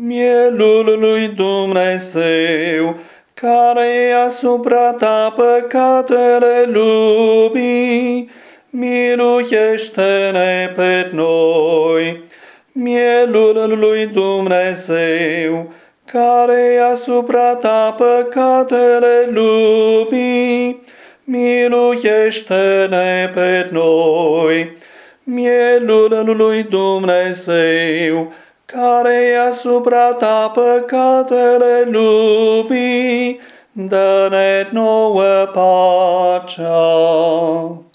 Mielul lui Dumnezeu, care asupra ta păcatele lumii, miluiește-ne pe noi. Mielul lui Dumnezeu, care asupra ta păcatele lumii, miluiește-ne pe noi. Mielul lui Dumnezeu, care asupra ta păcatele lumii, dă-ne nouă pacea.